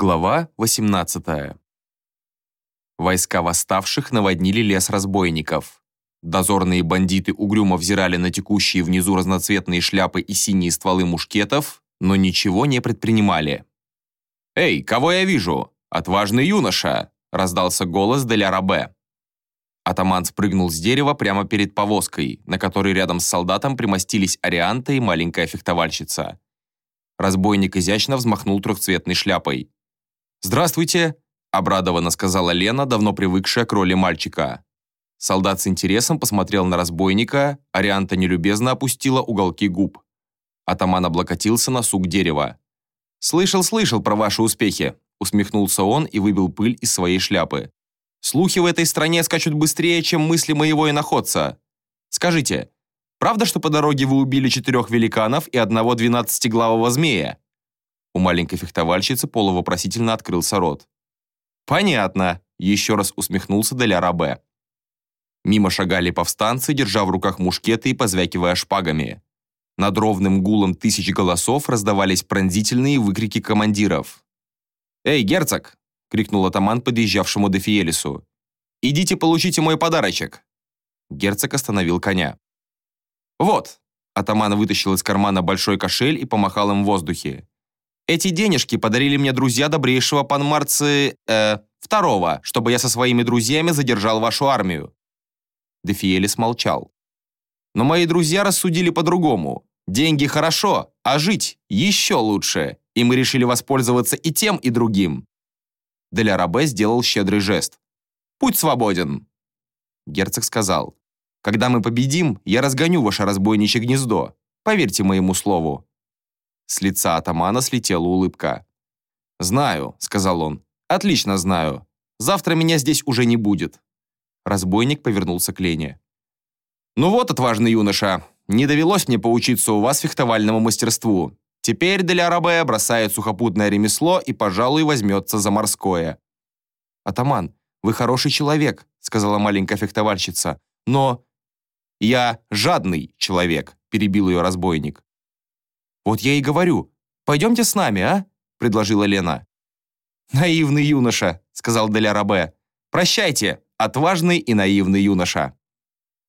Глава 18. Войска восставших наводнили лес разбойников. Дозорные бандиты угрюмо взирали на текущие внизу разноцветные шляпы и синие стволы мушкетов, но ничего не предпринимали. «Эй, кого я вижу? Отважный юноша!» – раздался голос Деля Рабе. Атаман спрыгнул с дерева прямо перед повозкой, на которой рядом с солдатом примостились Арианта и маленькая фехтовальщица. Разбойник изящно взмахнул трехцветной шляпой. «Здравствуйте!» – обрадованно сказала Лена, давно привыкшая к роли мальчика. Солдат с интересом посмотрел на разбойника, Арианта нелюбезно опустила уголки губ. Атаман облокотился на сук дерева. «Слышал, слышал про ваши успехи», – усмехнулся он и выбил пыль из своей шляпы. «Слухи в этой стране скачут быстрее, чем мысли моего иноходца. Скажите, правда, что по дороге вы убили четырех великанов и одного двенадцатиглавого змея?» У маленькой фехтовальщицы полувопросительно открылся рот. «Понятно», – еще раз усмехнулся Деля Рабе. Мимо шагали повстанцы, держа в руках мушкеты и позвякивая шпагами. Над ровным гулом тысяч голосов раздавались пронзительные выкрики командиров. «Эй, герцог!» – крикнул атаман подъезжавшему Дефиелису. «Идите получите мой подарочек!» Герцог остановил коня. «Вот!» – атаман вытащил из кармана большой кошель и помахал им в воздухе. Эти денежки подарили мне друзья добрейшего панмарцы... Э, второго, чтобы я со своими друзьями задержал вашу армию». Дефиелис молчал. «Но мои друзья рассудили по-другому. Деньги хорошо, а жить еще лучше, и мы решили воспользоваться и тем, и другим». Деля Рабе сделал щедрый жест. «Путь свободен». Герцог сказал, «Когда мы победим, я разгоню ваше разбойничье гнездо. Поверьте моему слову. С лица атамана слетела улыбка. «Знаю», — сказал он. «Отлично знаю. Завтра меня здесь уже не будет». Разбойник повернулся к Лене. «Ну вот, отважный юноша, не довелось мне поучиться у вас фехтовальному мастерству. Теперь Деля Рабе бросает сухопутное ремесло и, пожалуй, возьмется за морское». «Атаман, вы хороший человек», — сказала маленькая фехтовальщица. «Но...» «Я жадный человек», — перебил ее разбойник. «Вот я и говорю, пойдемте с нами, а?» – предложила Лена. «Наивный юноша», – сказал Деля Рабе. «Прощайте, отважный и наивный юноша».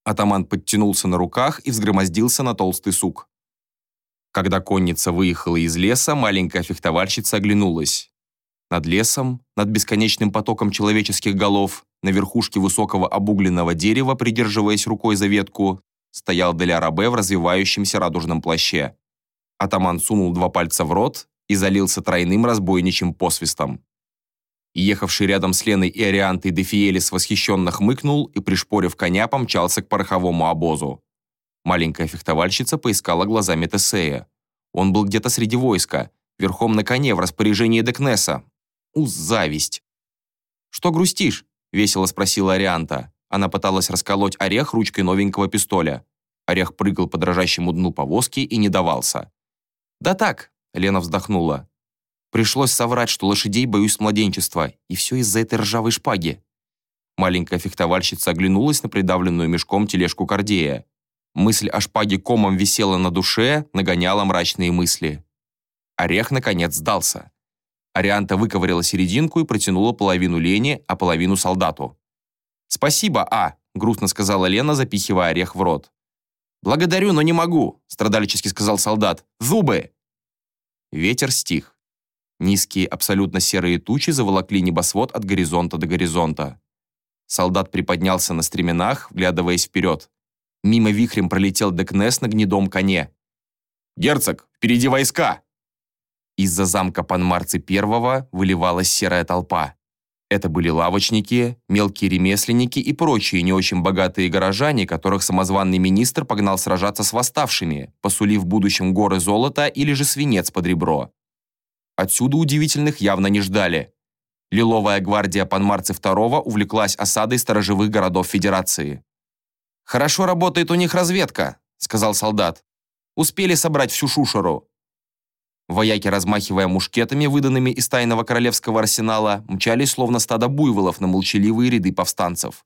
Атаман подтянулся на руках и взгромоздился на толстый сук. Когда конница выехала из леса, маленькая фехтовальщица оглянулась. Над лесом, над бесконечным потоком человеческих голов, на верхушке высокого обугленного дерева, придерживаясь рукой за ветку, стоял Деля Рабе в развивающемся радужном плаще. Атаман сунул два пальца в рот и залился тройным разбойничьим посвистом. Ехавший рядом с Леной и Ариантой Дефиелис восхищенно хмыкнул и, пришпорив коня, помчался к пороховому обозу. Маленькая фехтовальщица поискала глазами Тесея. Он был где-то среди войска, верхом на коне в распоряжении Декнеса. У, зависть! «Что грустишь?» – весело спросила Арианта. Она пыталась расколоть орех ручкой новенького пистоля. Орех прыгал по дрожащему дну повозки и не давался. «Да так», — Лена вздохнула. «Пришлось соврать, что лошадей боюсь с младенчества, и все из-за этой ржавой шпаги». Маленькая фехтовальщица оглянулась на придавленную мешком тележку Кордея. Мысль о шпаге комом висела на душе, нагоняла мрачные мысли. Орех, наконец, сдался. Арианта выковыряла серединку и протянула половину Лене, а половину солдату. «Спасибо, А», — грустно сказала Лена, запихивая орех в рот. «Благодарю, но не могу», – страдальчески сказал солдат. «Зубы!» Ветер стих. Низкие, абсолютно серые тучи заволокли небосвод от горизонта до горизонта. Солдат приподнялся на стременах, вглядываясь вперед. Мимо вихрем пролетел Декнес на гнедом коне. «Герцог, впереди войска!» Из-за замка Панмарцы Первого выливалась серая толпа. Это были лавочники, мелкие ремесленники и прочие не очень богатые горожане, которых самозванный министр погнал сражаться с восставшими, посулив в будущем горы золота или же свинец под ребро. Отсюда удивительных явно не ждали. Лиловая гвардия Панмарцы II увлеклась осадой сторожевых городов Федерации. «Хорошо работает у них разведка», — сказал солдат. «Успели собрать всю шушеру. Вояки, размахивая мушкетами, выданными из тайного королевского арсенала, мчались словно стадо буйволов на молчаливые ряды повстанцев.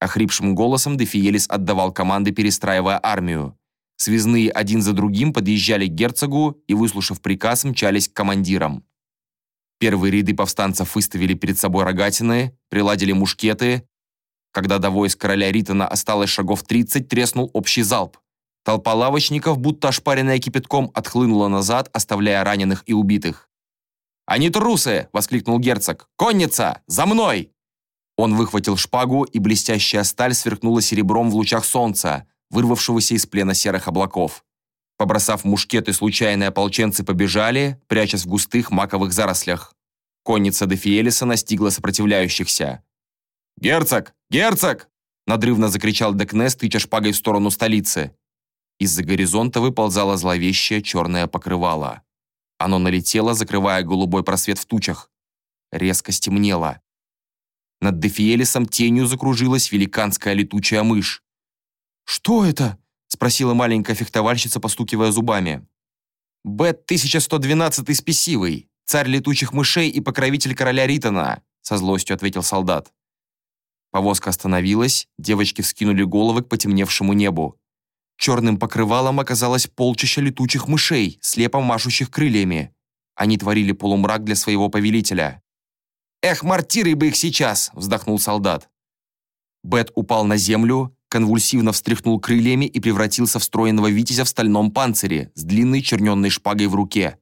Охрипшим голосом Дефиелис отдавал команды, перестраивая армию. Связные один за другим подъезжали к герцогу и, выслушав приказ, мчались к командирам. Первые ряды повстанцев выставили перед собой рогатины, приладили мушкеты. Когда до войск короля Ритона осталось шагов 30, треснул общий залп. Толпа лавочников, будто ошпаренная кипятком, отхлынула назад, оставляя раненых и убитых. «Они трусы!» – воскликнул герцог. «Конница! За мной!» Он выхватил шпагу, и блестящая сталь сверкнула серебром в лучах солнца, вырвавшегося из плена серых облаков. Побросав мушкеты, случайные ополченцы побежали, прячась в густых маковых зарослях. Конница де Фиелиса настигла сопротивляющихся. «Герцог! Герцог!» – надрывно закричал Декнес, тыча шпагой в сторону столицы. Из-за горизонта выползало зловещее черное покрывало. Оно налетело, закрывая голубой просвет в тучах. Резко стемнело. Над Дефиелисом тенью закружилась великанская летучая мышь. «Что это?» — спросила маленькая фехтовальщица, постукивая зубами. «Бет-1112 спесивый, царь летучих мышей и покровитель короля Ритона», — со злостью ответил солдат. Повозка остановилась, девочки вскинули головы к потемневшему небу. Черным покрывалом оказалось полчища летучих мышей, слепо машущих крыльями. Они творили полумрак для своего повелителя. «Эх, мартиры бы их сейчас!» – вздохнул солдат. Бет упал на землю, конвульсивно встряхнул крыльями и превратился в встроенного витязя в стальном панцире с длинной черненной шпагой в руке.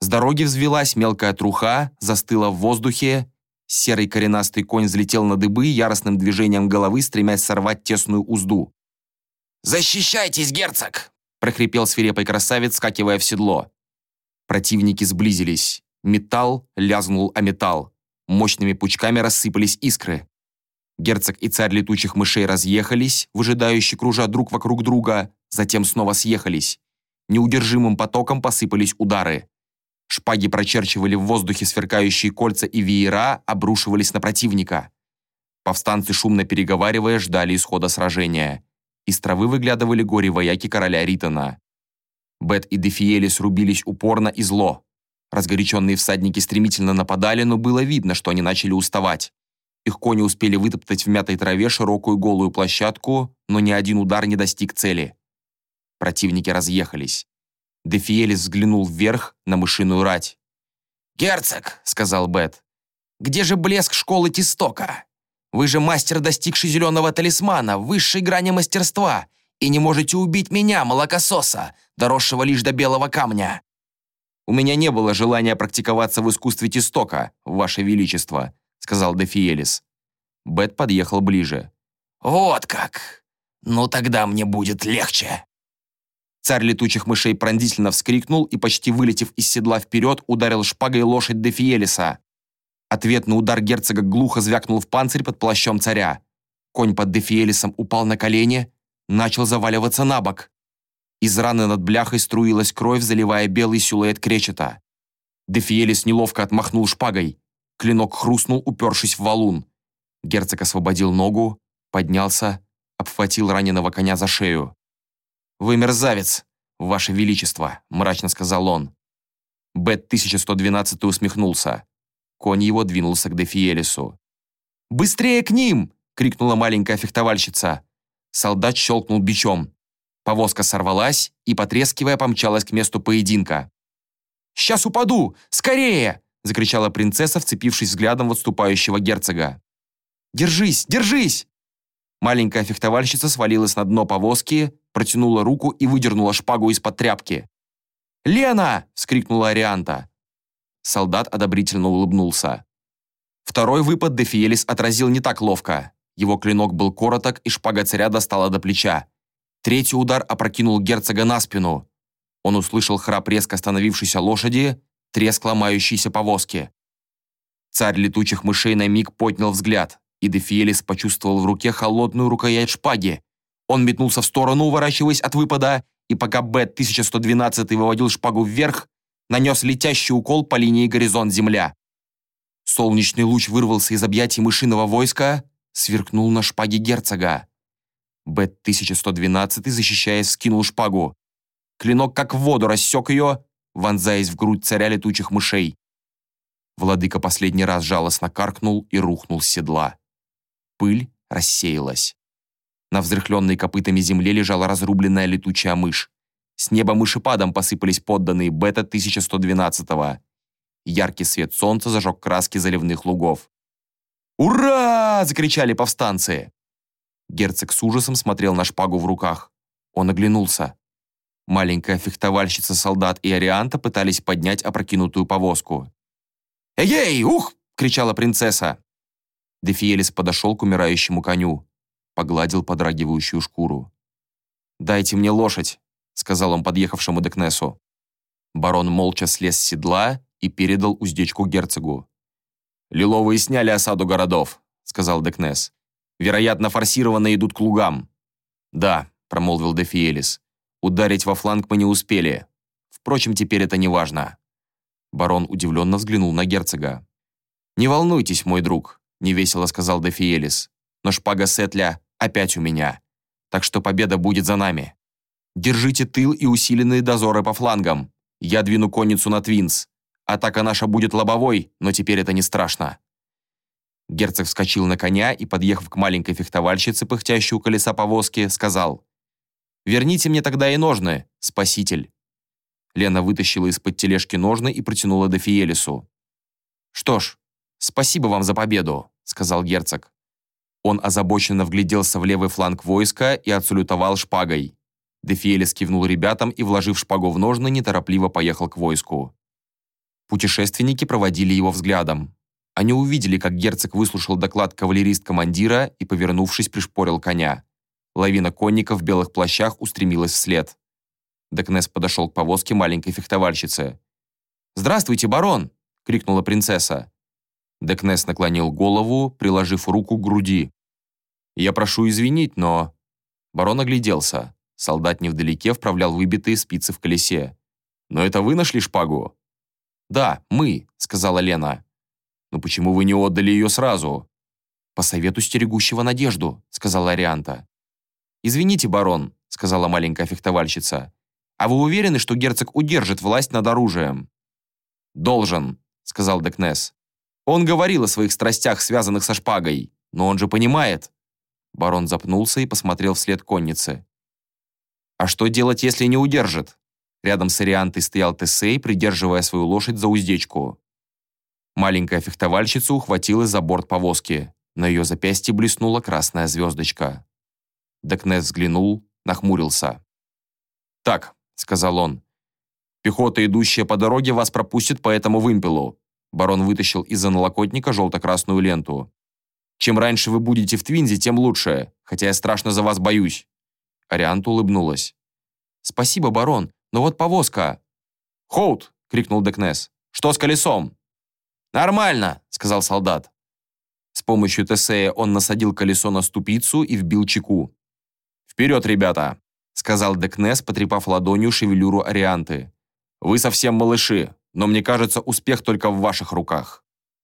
С дороги взвелась мелкая труха, застыла в воздухе. Серый коренастый конь взлетел на дыбы, яростным движением головы стремясь сорвать тесную узду. «Защищайтесь, герцог!» – прохрипел свирепый красавец, скакивая в седло. Противники сблизились. Металл лязнул о металл. Мощными пучками рассыпались искры. Герцог и царь летучих мышей разъехались, выжидающие кружа друг вокруг друга, затем снова съехались. Неудержимым потоком посыпались удары. Шпаги прочерчивали в воздухе сверкающие кольца и веера, обрушивались на противника. Повстанцы, шумно переговаривая, ждали исхода сражения. Из травы выглядывали горе-вояки короля Ритона. Бет и Дефиели срубились упорно и зло. Разгоряченные всадники стремительно нападали, но было видно, что они начали уставать. Их кони успели вытоптать в мятой траве широкую голую площадку, но ни один удар не достиг цели. Противники разъехались. Дефиелис взглянул вверх на мышиную рать. «Герцог», — сказал Бет, — «где же блеск школы Тистока?» Вы же мастер, достигший зеленого талисмана, высшей грани мастерства, и не можете убить меня, молокососа, доросшего лишь до белого камня. У меня не было желания практиковаться в искусстве Тестока, Ваше Величество, сказал Дефиелис. Бет подъехал ближе. Вот как! Ну тогда мне будет легче. Царь летучих мышей пронзительно вскрикнул и, почти вылетев из седла вперед, ударил шпагой лошадь Дефиелиса. Ответный удар герцога глухо звякнул в панцирь под плащом царя. Конь под Дефиелисом упал на колени, начал заваливаться на бок. Из раны над бляхой струилась кровь, заливая белый силуэт кречета. Дефиелис неловко отмахнул шпагой. Клинок хрустнул, упершись в валун. Герцог освободил ногу, поднялся, обхватил раненого коня за шею. «Вы мерзавец, ваше величество», — мрачно сказал он. Бет 1112 усмехнулся. Конь его двинулся к Дефиелису. «Быстрее к ним!» — крикнула маленькая фехтовальщица. Солдат щелкнул бичом. Повозка сорвалась и, потрескивая, помчалась к месту поединка. «Сейчас упаду! Скорее!» — закричала принцесса, вцепившись взглядом в отступающего герцога. «Держись! Держись!» Маленькая фехтовальщица свалилась на дно повозки, протянула руку и выдернула шпагу из-под тряпки. «Лена!» — вскрикнула Арианта. Солдат одобрительно улыбнулся. Второй выпад Дефиелис отразил не так ловко. Его клинок был короток, и шпага царя достала до плеча. Третий удар опрокинул герцога на спину. Он услышал храп резко остановившейся лошади, треск ломающейся повозки. Царь летучих мышей на миг поднял взгляд, и Дефиелис почувствовал в руке холодную рукоять шпаги. Он метнулся в сторону, уворачиваясь от выпада, и пока Б-1112 выводил шпагу вверх, нанес летящий укол по линии горизонт-земля. Солнечный луч вырвался из объятий мышиного войска, сверкнул на шпаге герцога. Бет-1112, защищаясь, скинул шпагу. Клинок как в воду рассек ее, вонзаясь в грудь царя летучих мышей. Владыка последний раз жалостно каркнул и рухнул с седла. Пыль рассеялась. На взрыхленной копытами земле лежала разрубленная летучая мышь. С неба мышепадом посыпались подданные бета-1112-го. Яркий свет солнца зажег краски заливных лугов. «Ура!» – закричали повстанцы. Герцог с ужасом смотрел на шпагу в руках. Он оглянулся. Маленькая фехтовальщица, солдат и арианта пытались поднять опрокинутую повозку. «Эй-эй, ух!» – кричала принцесса. Дефиелис подошел к умирающему коню, погладил подрагивающую шкуру. «Дайте мне лошадь», — сказал он подъехавшему Декнесу. Барон молча слез с седла и передал уздечку герцогу. «Лиловые сняли осаду городов», — сказал Декнес. «Вероятно, форсированно идут к лугам». «Да», — промолвил Дефиелис. «Ударить во фланг мы не успели. Впрочем, теперь это не важно». Барон удивленно взглянул на герцога. «Не волнуйтесь, мой друг», — невесело сказал Дефиелис. «Но шпага Сетля опять у меня. Так что победа будет за нами. Держите тыл и усиленные дозоры по флангам. Я двину конницу на Твинс. Атака наша будет лобовой, но теперь это не страшно». Герцог вскочил на коня и, подъехав к маленькой фехтовальщице, пыхтящей у колеса повозки, сказал «Верните мне тогда и ножны, спаситель». Лена вытащила из-под тележки ножны и протянула до Фиелису. «Что ж, спасибо вам за победу», — сказал герцог. Он озабоченно вгляделся в левый фланг войска и отсалютовал шпагой. Дефиелис кивнул ребятам и, вложив шпагу в ножны, неторопливо поехал к войску. Путешественники проводили его взглядом. Они увидели, как герцог выслушал доклад кавалерист-командира и, повернувшись, пришпорил коня. Лавина конников в белых плащах устремилась вслед. Декнес подошел к повозке маленькой фехтовальщицы. «Здравствуйте, барон!» — крикнула принцесса. Декнес наклонил голову, приложив руку к груди. «Я прошу извинить, но...» Барон огляделся. Солдат невдалеке вправлял выбитые спицы в колесе. «Но это вы нашли шпагу?» «Да, мы», — сказала Лена. «Но почему вы не отдали ее сразу?» «По совету стерегущего надежду», — сказала Арианта. «Извините, барон», — сказала маленькая фехтовальщица. «А вы уверены, что герцог удержит власть над оружием?» «Должен», — сказал Декнес. «Он говорил о своих страстях, связанных со шпагой, но он же понимает». Барон запнулся и посмотрел вслед конницы. «А что делать, если не удержит?» Рядом с Ариантой стоял Тесей, придерживая свою лошадь за уздечку. Маленькая фехтовальщица ухватилась за борт повозки. На ее запястье блеснула красная звездочка. Декнес взглянул, нахмурился. «Так», — сказал он, — «пехота, идущая по дороге, вас пропустит по этому вымпелу». Барон вытащил из-за налокотника желто-красную ленту. «Чем раньше вы будете в Твинзе, тем лучше, хотя я страшно за вас боюсь». Арианта улыбнулась. «Спасибо, барон, но вот повозка...» «Хоут!» — крикнул Декнес. «Что с колесом?» «Нормально!» — сказал солдат. С помощью Тесея он насадил колесо на ступицу и вбил чеку. «Вперед, ребята!» — сказал Декнес, потрепав ладонью шевелюру Арианты. «Вы совсем малыши, но мне кажется, успех только в ваших руках».